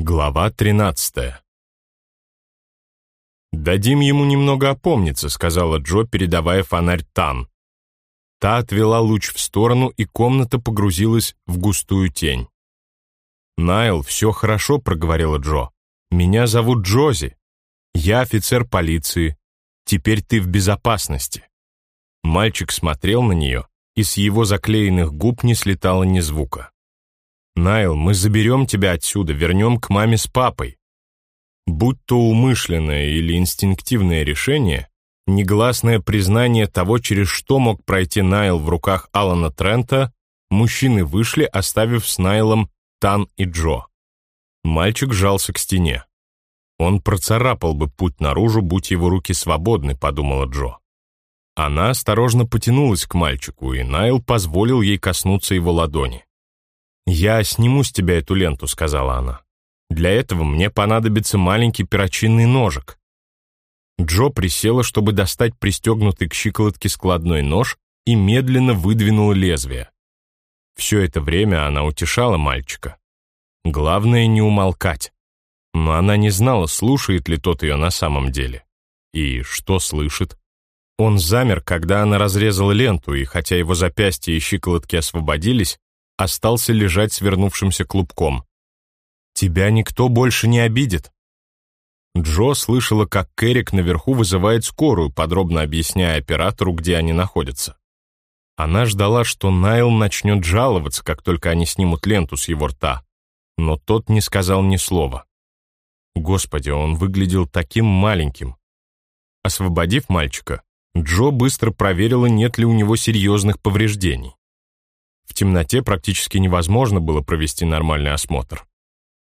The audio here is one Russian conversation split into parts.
Глава 13 «Дадим ему немного опомниться», — сказала Джо, передавая фонарь Тан. Та отвела луч в сторону, и комната погрузилась в густую тень. «Найл, все хорошо», — проговорила Джо. «Меня зовут Джози. Я офицер полиции. Теперь ты в безопасности». Мальчик смотрел на нее, и с его заклеенных губ не слетало ни звука. «Найл, мы заберем тебя отсюда, вернем к маме с папой». Будь то умышленное или инстинктивное решение, негласное признание того, через что мог пройти Найл в руках Алана Трента, мужчины вышли, оставив с Найлом Тан и Джо. Мальчик жался к стене. Он процарапал бы путь наружу, будь его руки свободны, подумала Джо. Она осторожно потянулась к мальчику, и Найл позволил ей коснуться его ладони. «Я сниму с тебя эту ленту», — сказала она. «Для этого мне понадобится маленький перочинный ножик». Джо присела, чтобы достать пристегнутый к щиколотке складной нож и медленно выдвинула лезвие. Все это время она утешала мальчика. Главное не умолкать. Но она не знала, слушает ли тот ее на самом деле. И что слышит. Он замер, когда она разрезала ленту, и хотя его запястья и щиколотки освободились, остался лежать свернувшимся клубком. «Тебя никто больше не обидит». Джо слышала, как Керрик наверху вызывает скорую, подробно объясняя оператору, где они находятся. Она ждала, что Найл начнет жаловаться, как только они снимут ленту с его рта, но тот не сказал ни слова. Господи, он выглядел таким маленьким. Освободив мальчика, Джо быстро проверила, нет ли у него серьезных повреждений. В темноте практически невозможно было провести нормальный осмотр.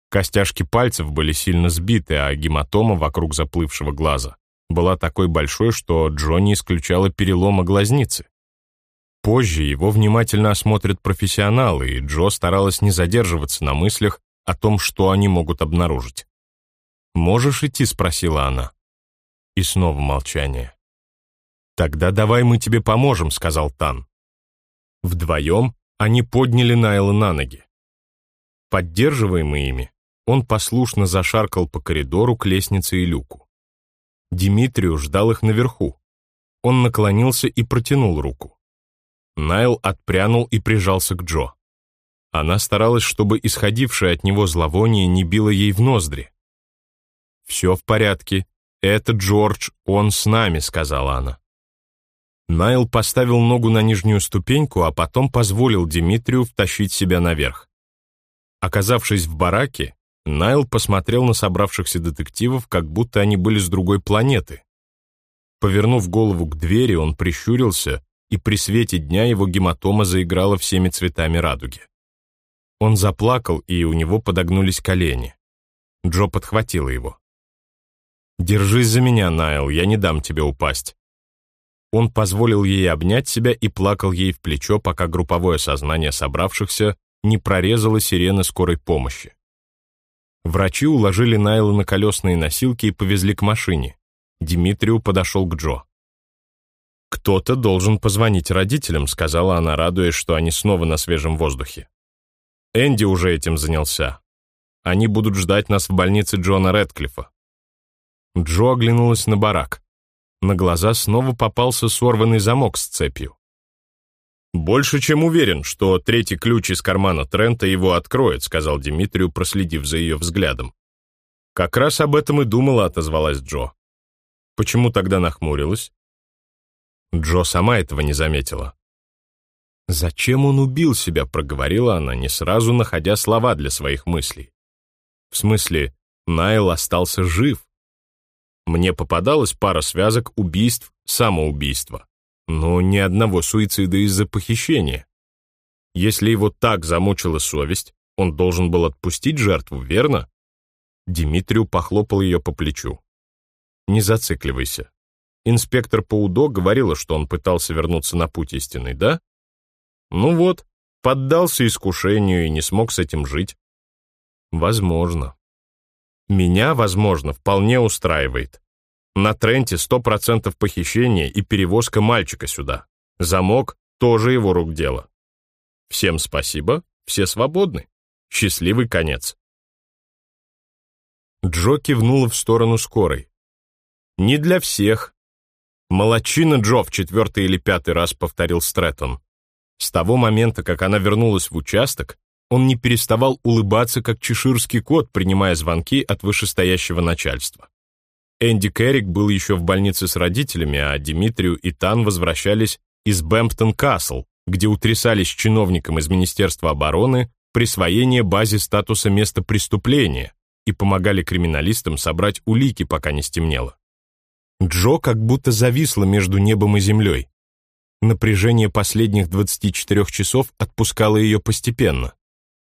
Костяшки пальцев были сильно сбиты, а гематома вокруг заплывшего глаза была такой большой, что Джо не исключала перелома глазницы. Позже его внимательно осмотрят профессионалы, и Джо старалась не задерживаться на мыслях о том, что они могут обнаружить. «Можешь идти?» — спросила она. И снова молчание. «Тогда давай мы тебе поможем», — сказал Тан. Вдвоем они подняли Найла на ноги. Поддерживаемый ими, он послушно зашаркал по коридору к лестнице и люку. Димитрию ждал их наверху. Он наклонился и протянул руку. Найл отпрянул и прижался к Джо. Она старалась, чтобы исходившее от него зловоние не било ей в ноздри. «Все в порядке. Это Джордж, он с нами», — сказала она. Найл поставил ногу на нижнюю ступеньку, а потом позволил Димитрию втащить себя наверх. Оказавшись в бараке, Найл посмотрел на собравшихся детективов, как будто они были с другой планеты. Повернув голову к двери, он прищурился, и при свете дня его гематома заиграла всеми цветами радуги. Он заплакал, и у него подогнулись колени. Джо подхватила его. «Держись за меня, Найл, я не дам тебе упасть». Он позволил ей обнять себя и плакал ей в плечо, пока групповое сознание собравшихся не прорезало сирены скорой помощи. Врачи уложили Найла на колесные носилки и повезли к машине. Димитрию подошел к Джо. «Кто-то должен позвонить родителям», — сказала она, радуясь, что они снова на свежем воздухе. «Энди уже этим занялся. Они будут ждать нас в больнице Джона Рэдклиффа». Джо оглянулась на барак. На глаза снова попался сорванный замок с цепью. «Больше чем уверен, что третий ключ из кармана Трента его откроет», сказал Димитрию, проследив за ее взглядом. «Как раз об этом и думала», — отозвалась Джо. «Почему тогда нахмурилась?» Джо сама этого не заметила. «Зачем он убил себя?» — проговорила она, не сразу находя слова для своих мыслей. «В смысле, Найл остался жив, мне попадалась пара связок убийств, самоубийства, но ни одного суицида из-за похищения. Если его так замучила совесть, он должен был отпустить жертву, верно? Димитрию похлопал ее по плечу. Не зацикливайся. Инспектор Паудо говорила, что он пытался вернуться на путь истинный, да? Ну вот, поддался искушению и не смог с этим жить. Возможно. Меня, возможно, вполне устраивает. На Тренте сто процентов похищения и перевозка мальчика сюда. Замок — тоже его рук дело. Всем спасибо, все свободны. Счастливый конец. Джо кивнула в сторону скорой. «Не для всех». «Молодчина, Джо!» — в четвертый или пятый раз повторил Стрэттон. С того момента, как она вернулась в участок, он не переставал улыбаться, как чеширский кот, принимая звонки от вышестоящего начальства. Энди Керрик был еще в больнице с родителями, а Димитрию и Тан возвращались из Бэмптон-Касл, где утрясались с чиновником из Министерства обороны присвоение базе статуса места преступления и помогали криминалистам собрать улики, пока не стемнело. Джо как будто зависла между небом и землей. Напряжение последних 24 часов отпускало ее постепенно,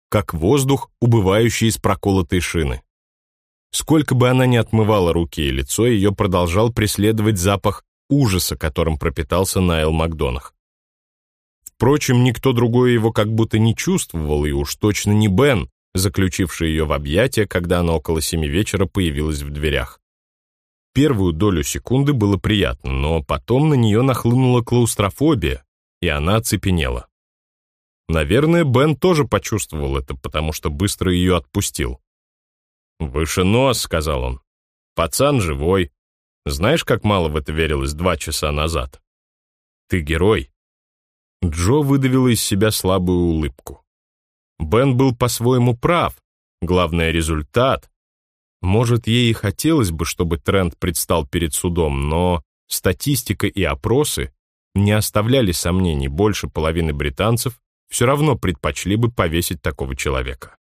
как воздух, убывающий из проколотой шины. Сколько бы она ни отмывала руки и лицо, ее продолжал преследовать запах ужаса, которым пропитался Найл Макдонах. Впрочем, никто другой его как будто не чувствовал, и уж точно не Бен, заключивший ее в объятия, когда она около семи вечера появилась в дверях. Первую долю секунды было приятно, но потом на нее нахлынула клаустрофобия, и она оцепенела. Наверное, Бен тоже почувствовал это, потому что быстро ее отпустил. «Выше нос», — сказал он. «Пацан живой. Знаешь, как мало в это верилось два часа назад? Ты герой. Джо выдавила из себя слабую улыбку. Бен был по-своему прав. Главное — результат. Может, ей и хотелось бы, чтобы тренд предстал перед судом, но статистика и опросы не оставляли сомнений, больше половины британцев все равно предпочли бы повесить такого человека.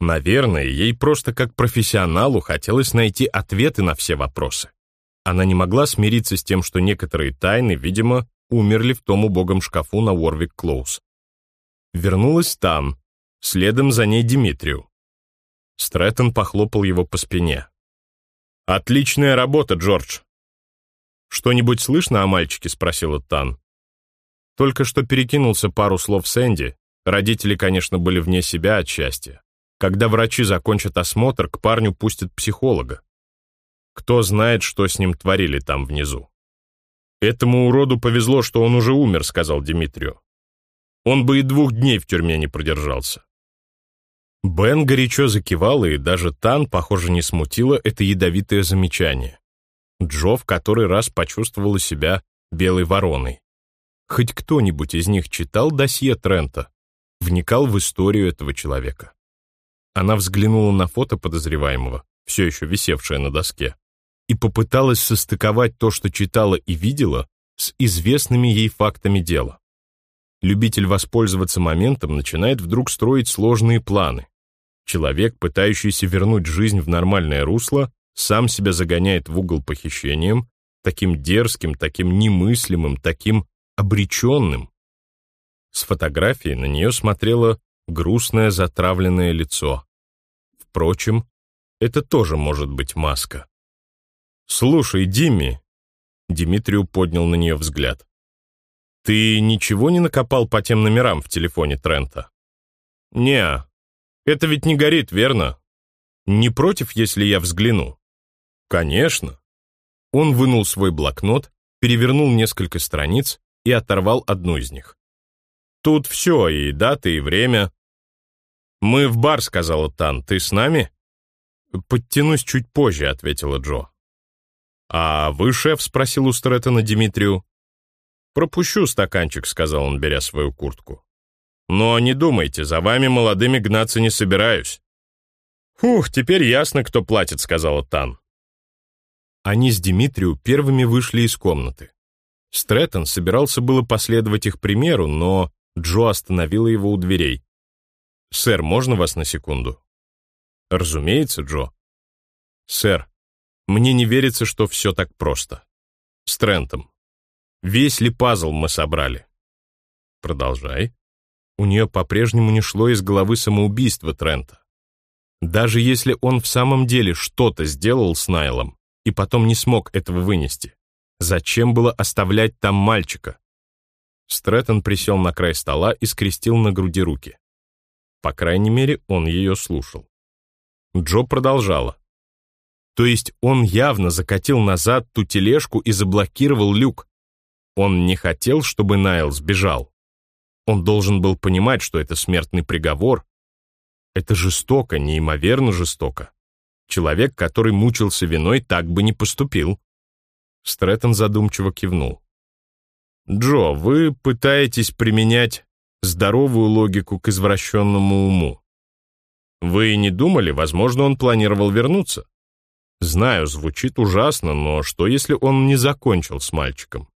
Наверное, ей просто как профессионалу хотелось найти ответы на все вопросы. Она не могла смириться с тем, что некоторые тайны, видимо, умерли в том убогом шкафу на Уорвик Клоус. Вернулась там, следом за ней Димитрию. Стрэттон похлопал его по спине. «Отличная работа, Джордж!» «Что-нибудь слышно о мальчике?» — спросила Тан. Только что перекинулся пару слов с Энди. Родители, конечно, были вне себя от счастья. Когда врачи закончат осмотр, к парню пустят психолога. Кто знает, что с ним творили там внизу. «Этому уроду повезло, что он уже умер», — сказал Димитрию. «Он бы и двух дней в тюрьме не продержался». Бен горячо закивал, и даже Тан, похоже, не смутило это ядовитое замечание. Джо в который раз почувствовала себя белой вороной. Хоть кто-нибудь из них читал досье Трента, вникал в историю этого человека. Она взглянула на фото подозреваемого, все еще висевшее на доске и попыталась состыковать то, что читала и видела, с известными ей фактами дела. Любитель воспользоваться моментом начинает вдруг строить сложные планы. Человек, пытающийся вернуть жизнь в нормальное русло, сам себя загоняет в угол похищением, таким дерзким, таким немыслимым, таким обреченным. С фотографии на нее смотрело грустное затравленное лицо. Впрочем, это тоже может быть маска. «Слушай, Димми!» Димитрию поднял на нее взгляд. «Ты ничего не накопал по тем номерам в телефоне Трента?» «Не, это ведь не горит, верно? Не против, если я взгляну?» «Конечно». Он вынул свой блокнот, перевернул несколько страниц и оторвал одну из них. «Тут все, и дата, и время». «Мы в бар», — сказала Тан. «Ты с нами?» «Подтянусь чуть позже», — ответила Джо. «А вы, шеф?» — спросил у Стрэттона Димитрию. «Пропущу стаканчик», — сказал он, беря свою куртку. «Но не думайте, за вами молодыми гнаться не собираюсь». «Фух, теперь ясно, кто платит», — сказала Тан. Они с Димитрию первыми вышли из комнаты. Стрэттон собирался было последовать их примеру, но Джо остановила его у дверей. «Сэр, можно вас на секунду?» «Разумеется, Джо». «Сэр, мне не верится, что все так просто. С Трентом. Весь ли пазл мы собрали? Продолжай. У нее по-прежнему не шло из головы самоубийство Трента. Даже если он в самом деле что-то сделал с Найлом и потом не смог этого вынести, зачем было оставлять там мальчика? Стрэттон присел на край стола и скрестил на груди руки. По крайней мере, он ее слушал. Джо продолжала. То есть он явно закатил назад ту тележку и заблокировал люк. Он не хотел, чтобы Найл сбежал. Он должен был понимать, что это смертный приговор. Это жестоко, неимоверно жестоко. Человек, который мучился виной, так бы не поступил. Стрэттон задумчиво кивнул. «Джо, вы пытаетесь применять здоровую логику к извращенному уму. Вы не думали, возможно, он планировал вернуться? Знаю, звучит ужасно, но что, если он не закончил с мальчиком?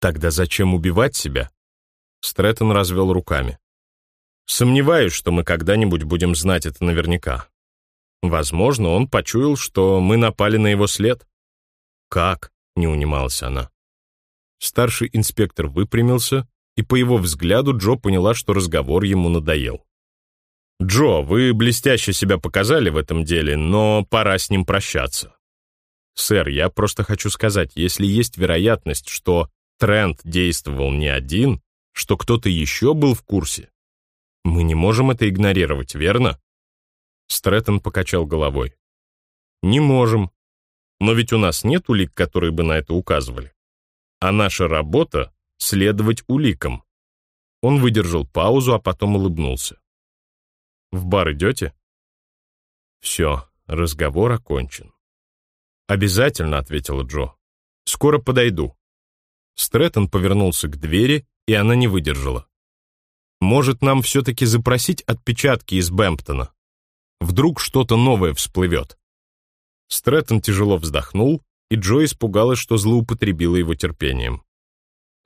Тогда зачем убивать себя? Стрэттон развел руками. Сомневаюсь, что мы когда-нибудь будем знать это наверняка. Возможно, он почуял, что мы напали на его след. Как? Не унималась она. Старший инспектор выпрямился, и по его взгляду Джо поняла, что разговор ему надоел. «Джо, вы блестяще себя показали в этом деле, но пора с ним прощаться». «Сэр, я просто хочу сказать, если есть вероятность, что Трент действовал не один, что кто-то еще был в курсе, мы не можем это игнорировать, верно?» Стрэттон покачал головой. «Не можем. Но ведь у нас нет улик, которые бы на это указывали. А наша работа — следовать уликам». Он выдержал паузу, а потом улыбнулся. «В бар идете?» «Все, разговор окончен». «Обязательно», — ответила Джо. «Скоро подойду». Стрэттон повернулся к двери, и она не выдержала. «Может, нам все-таки запросить отпечатки из Бэмптона?» Вдруг что-то новое всплывет. Стрэттон тяжело вздохнул, и Джо испугалась, что злоупотребила его терпением.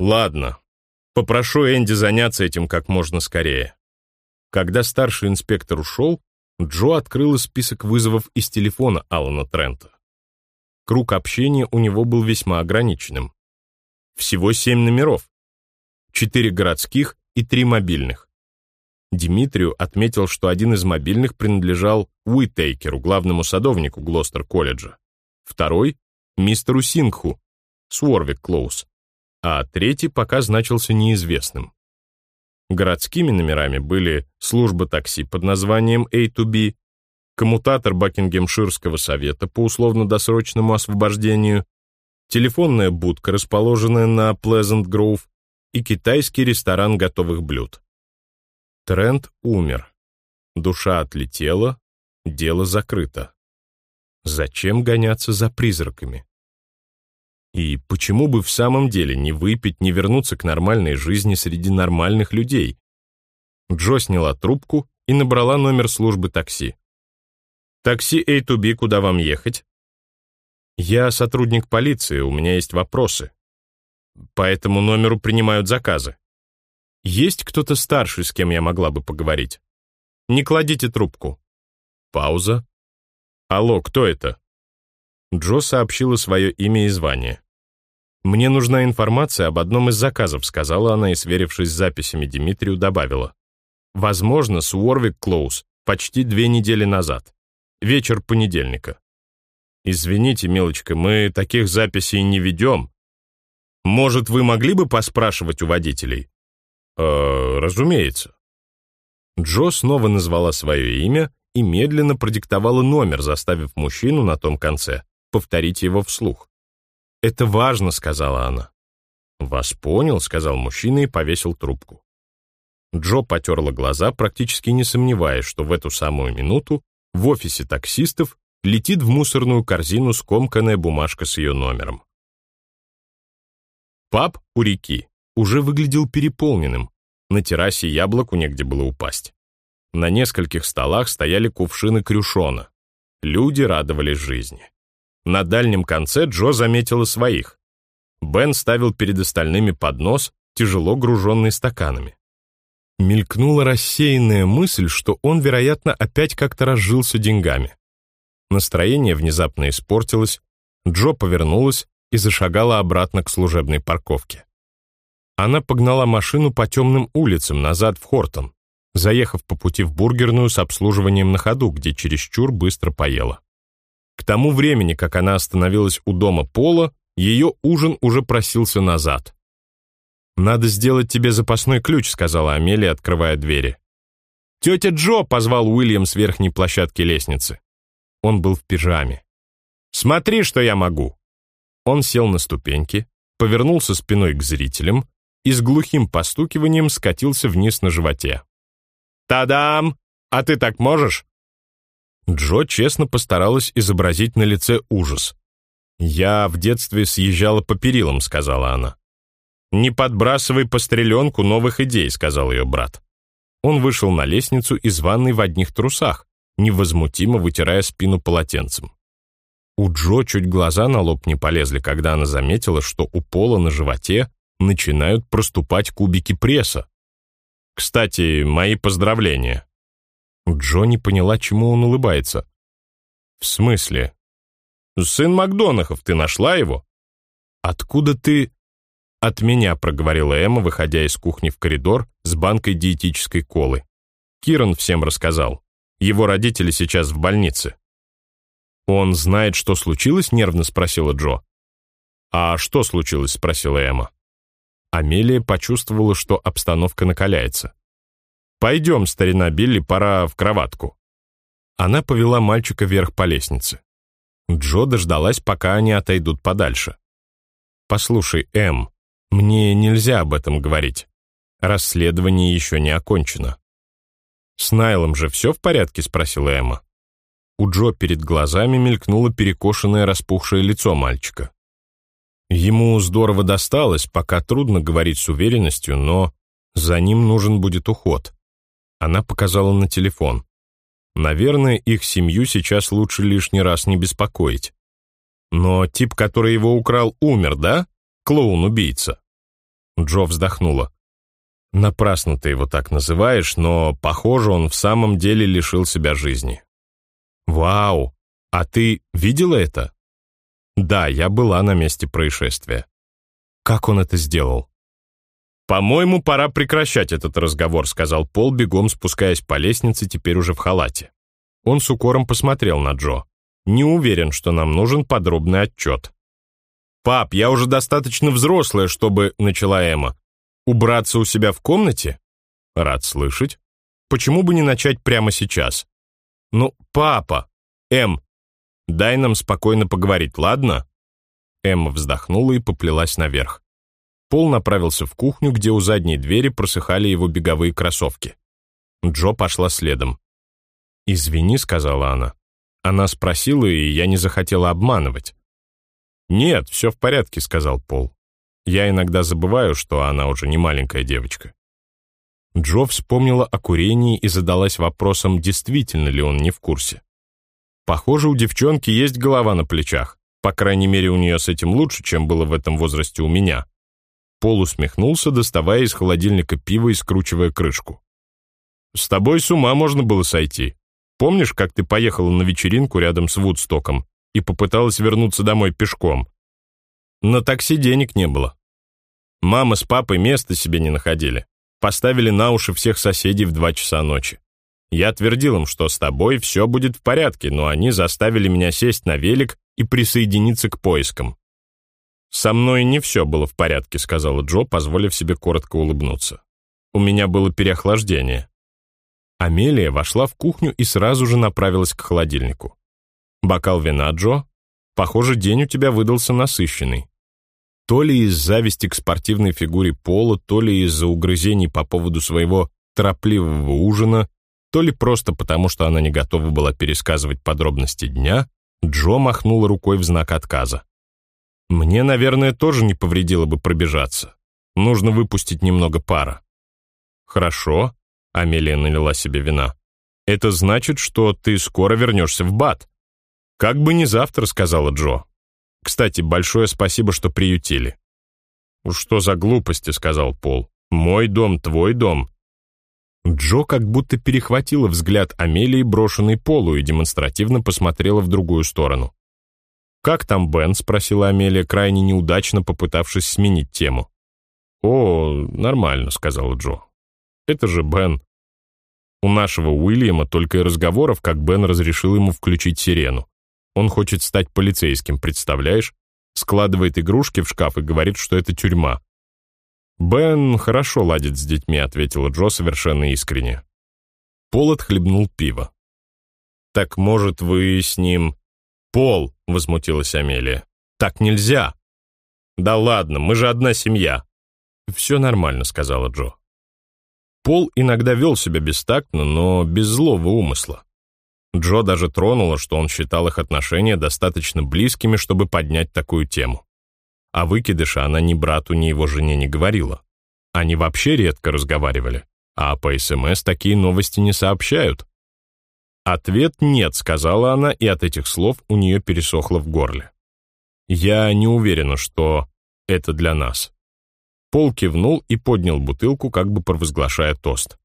«Ладно, попрошу Энди заняться этим как можно скорее». Когда старший инспектор ушел, Джо открыла список вызовов из телефона Алана Трента. Круг общения у него был весьма ограниченным. Всего семь номеров. Четыре городских и три мобильных. Димитрию отметил, что один из мобильных принадлежал Уитейкеру, главному садовнику Глостер-колледжа, второй — мистеру Сингху, Сворвик Клоус, а третий пока значился неизвестным. Городскими номерами были служба такси под названием A2B, коммутатор Бакингемширского совета по условно-досрочному освобождению, телефонная будка, расположенная на Pleasant Grove, и китайский ресторан готовых блюд. Трент умер. Душа отлетела, дело закрыто. Зачем гоняться за призраками? И почему бы в самом деле не выпить, не вернуться к нормальной жизни среди нормальных людей? Джо сняла трубку и набрала номер службы такси. «Такси A2B, куда вам ехать?» «Я сотрудник полиции, у меня есть вопросы. По этому номеру принимают заказы». Есть кто-то старший, с кем я могла бы поговорить? Не кладите трубку. Пауза. Алло, кто это? Джо сообщила свое имя и звание. «Мне нужна информация об одном из заказов», сказала она и, сверившись с записями Дмитрию, добавила. «Возможно, с Уорвик Клоус почти две недели назад. Вечер понедельника». «Извините, милочка, мы таких записей не ведем. Может, вы могли бы поспрашивать у водителей?» «Э, разумеется». Джо снова назвала свое имя и медленно продиктовала номер, заставив мужчину на том конце повторить его вслух. «Это важно», — сказала она. «Вас понял», — сказал мужчина и повесил трубку. Джо потерла глаза, практически не сомневаясь, что в эту самую минуту в офисе таксистов летит в мусорную корзину скомканная бумажка с ее номером. Паб у реки уже выглядел переполненным. На террасе яблоку негде было упасть. На нескольких столах стояли кувшины крюшона. Люди радовались жизни. На дальнем конце Джо заметила своих. Бен ставил перед остальными поднос, тяжело груженный стаканами. Мелькнула рассеянная мысль, что он, вероятно, опять как-то разжился деньгами. Настроение внезапно испортилось, Джо повернулась и зашагала обратно к служебной парковке. Она погнала машину по темным улицам назад в Хортон, заехав по пути в бургерную с обслуживанием на ходу, где чересчур быстро поела. К тому времени, как она остановилась у дома Пола, ее ужин уже просился назад. «Надо сделать тебе запасной ключ», — сказала Амелия, открывая двери. «Тетя Джо!» — позвал Уильям с верхней площадки лестницы. Он был в пижаме. «Смотри, что я могу!» Он сел на ступеньки, повернулся спиной к зрителям, и с глухим постукиванием скатился вниз на животе. «Та-дам! А ты так можешь?» Джо честно постаралась изобразить на лице ужас. «Я в детстве съезжала по перилам», — сказала она. «Не подбрасывай по стреленку новых идей», — сказал ее брат. Он вышел на лестницу из ванной в одних трусах, невозмутимо вытирая спину полотенцем. У Джо чуть глаза на лоб не полезли, когда она заметила, что у пола на животе начинают проступать кубики пресса. «Кстати, мои поздравления». Джо не поняла, чему он улыбается. «В смысле?» «Сын Макдонахов, ты нашла его?» «Откуда ты...» «От меня», — проговорила Эмма, выходя из кухни в коридор с банкой диетической колы. Киран всем рассказал. Его родители сейчас в больнице. «Он знает, что случилось?» — нервно спросила Джо. «А что случилось?» — спросила Эмма. Амелия почувствовала, что обстановка накаляется. «Пойдем, старина Билли, пора в кроватку». Она повела мальчика вверх по лестнице. Джо дождалась, пока они отойдут подальше. «Послушай, Эм, мне нельзя об этом говорить. Расследование еще не окончено». «С Найлом же все в порядке?» — спросила Эмма. У Джо перед глазами мелькнуло перекошенное распухшее лицо мальчика. Ему здорово досталось, пока трудно говорить с уверенностью, но за ним нужен будет уход. Она показала на телефон. Наверное, их семью сейчас лучше лишний раз не беспокоить. Но тип, который его украл, умер, да? Клоун-убийца. Джо вздохнула. Напрасно ты его так называешь, но, похоже, он в самом деле лишил себя жизни. Вау! А ты видела это? Да, я была на месте происшествия. Как он это сделал? «По-моему, пора прекращать этот разговор», — сказал Пол, бегом спускаясь по лестнице, теперь уже в халате. Он с укором посмотрел на Джо. «Не уверен, что нам нужен подробный отчет». «Пап, я уже достаточно взрослая, чтобы...» — начала Эмма. «Убраться у себя в комнате?» «Рад слышать. Почему бы не начать прямо сейчас?» «Ну, папа! Эм, дай нам спокойно поговорить, ладно?» Эмма вздохнула и поплелась наверх. Пол направился в кухню, где у задней двери просыхали его беговые кроссовки. Джо пошла следом. «Извини», — сказала она. Она спросила, и я не захотела обманывать. «Нет, все в порядке», — сказал Пол. «Я иногда забываю, что она уже не маленькая девочка». Джо вспомнила о курении и задалась вопросом, действительно ли он не в курсе. Похоже, у девчонки есть голова на плечах. По крайней мере, у нее с этим лучше, чем было в этом возрасте у меня. Пол усмехнулся, доставая из холодильника пиво и скручивая крышку. «С тобой с ума можно было сойти. Помнишь, как ты поехала на вечеринку рядом с Вудстоком и попыталась вернуться домой пешком? На такси денег не было. Мама с папой места себе не находили поставили на уши всех соседей в два часа ночи. Я твердил им, что с тобой все будет в порядке, но они заставили меня сесть на велик и присоединиться к поискам. «Со мной не все было в порядке», — сказала Джо, позволив себе коротко улыбнуться. «У меня было переохлаждение». Амелия вошла в кухню и сразу же направилась к холодильнику. «Бокал вина, Джо? Похоже, день у тебя выдался насыщенный. То ли из зависти к спортивной фигуре Пола, то ли из-за угрызений по поводу своего торопливого ужина, то ли просто потому, что она не готова была пересказывать подробности дня, Джо махнула рукой в знак отказа. «Мне, наверное, тоже не повредило бы пробежаться. Нужно выпустить немного пара». «Хорошо», — Амелия налила себе вина. «Это значит, что ты скоро вернешься в Бат». «Как бы не завтра», — сказала Джо. Кстати, большое спасибо, что приютили». «Что за глупости?» — сказал Пол. «Мой дом, твой дом». Джо как будто перехватила взгляд Амелии, брошенный Полу, и демонстративно посмотрела в другую сторону. «Как там Бен?» — спросила Амелия, крайне неудачно попытавшись сменить тему. «О, нормально», — сказала Джо. «Это же Бен». У нашего Уильяма только и разговоров, как Бен разрешил ему включить сирену. Он хочет стать полицейским, представляешь? Складывает игрушки в шкаф и говорит, что это тюрьма. «Бен хорошо ладит с детьми», — ответила Джо совершенно искренне. Пол отхлебнул пиво. «Так, может, вы с ним...» «Пол!» — возмутилась Амелия. «Так нельзя!» «Да ладно, мы же одна семья!» «Все нормально», — сказала Джо. Пол иногда вел себя бестактно, но без злого умысла. Джо даже тронуло, что он считал их отношения достаточно близкими, чтобы поднять такую тему. О выкидыше она ни брату, ни его жене не говорила. Они вообще редко разговаривали, а по СМС такие новости не сообщают. Ответ «нет», сказала она, и от этих слов у нее пересохло в горле. Я не уверена, что это для нас. Пол кивнул и поднял бутылку, как бы провозглашая тост.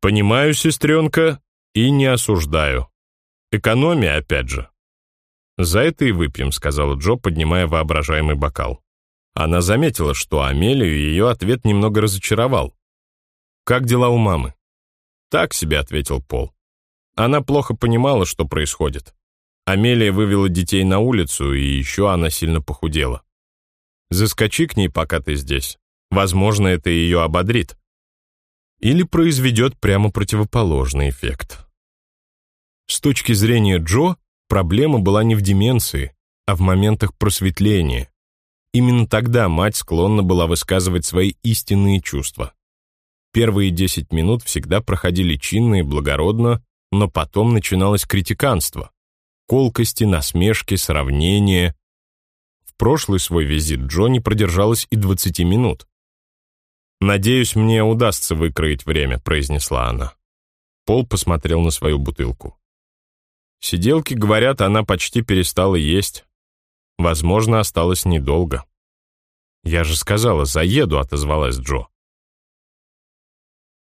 «Понимаю, сестренка, и не осуждаю. Экономия, опять же». «За это и выпьем», — сказала Джо, поднимая воображаемый бокал. Она заметила, что Амелию ее ответ немного разочаровал. «Как дела у мамы?» «Так себе», — ответил Пол. Она плохо понимала, что происходит. Амелия вывела детей на улицу, и еще она сильно похудела. Заскочи к ней, пока ты здесь. Возможно, это ее ободрит. Или произведет прямо противоположный эффект. С точки зрения Джо, проблема была не в деменции, а в моментах просветления. Именно тогда мать склонна была высказывать свои истинные чувства. Первые 10 минут всегда проходили чинно и благородно, но потом начиналось критиканство. Колкости, насмешки, сравнения, прошлый свой визит Джонни продержалась и 20 минут. «Надеюсь, мне удастся выкроить время», — произнесла она. Пол посмотрел на свою бутылку. Сиделки говорят, она почти перестала есть. Возможно, осталось недолго. «Я же сказала, заеду», — отозвалась Джо.